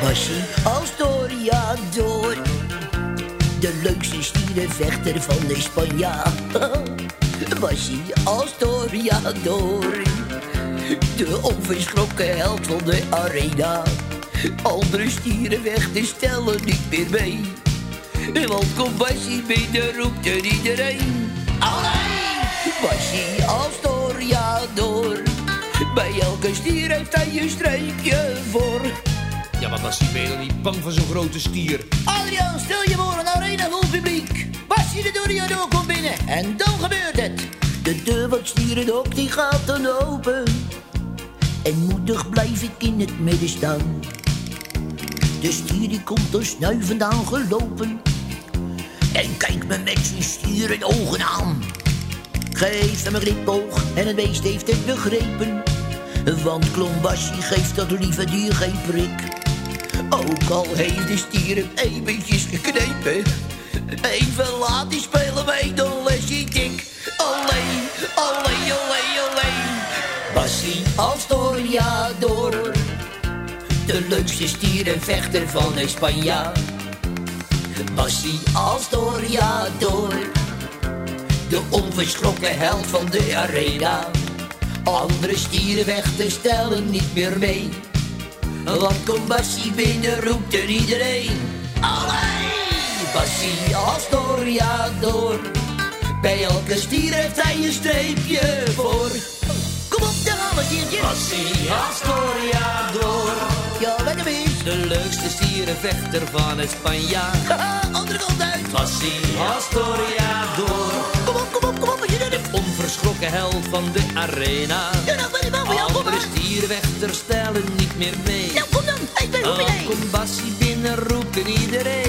was hij als De leukste stierenvechter van de Spanja. Was hij als Toriador, De onverschrokken held van de arena. Andere stierenvechten stellen niet meer mee. Want kom Bassie binnen, roept er iedereen. Allee! Basie als Toriador. Bij elke stier heeft hij een streekje voor. Ja, maar was je dan niet bang voor zo'n grote stier? Adriaan, stel je voor een arena vol publiek. Basje de Doriado komt binnen en dan gebeurt het. De deur wat stierenhok die gaat dan open. En moedig blijf ik in het midden staan. De stier die komt er snuivend aangelopen. En kijkt me met zijn stieren ogen aan. Geef hem een knipoog en het beest heeft het begrepen. Want Klombassi geeft dat lieve dier geen prik. Ook al heeft de stier hem eventjes geknepen. Even laat die spelen mee, dan les je dik. Alleen, alleen, alleen, alleen. Bassi Astoriador. De leukste stierenvechter van Spanje. Bassi Astoriador. De onverschrokken held van de arena. Andere stierenvechters stellen niet meer mee. Want komt Bassi binnen, roept er iedereen. Allee! Bassi Astoriador. Bij elke stier heeft hij een streepje voor. Kom op, gaan we, stiertje. Bassi Astoriador. Ja, lekker mis. De leukste stierenvechter van het Spanje. Haha, andere kant uit. Bassi Astoriador. Kom op, kom op, kom op, als je doet. Onverschrokken held van de arena. Stellen niet meer mee. Nou, kom dan. Ik ben goed Dan idee. komt Bassi binnen, roept er iedereen.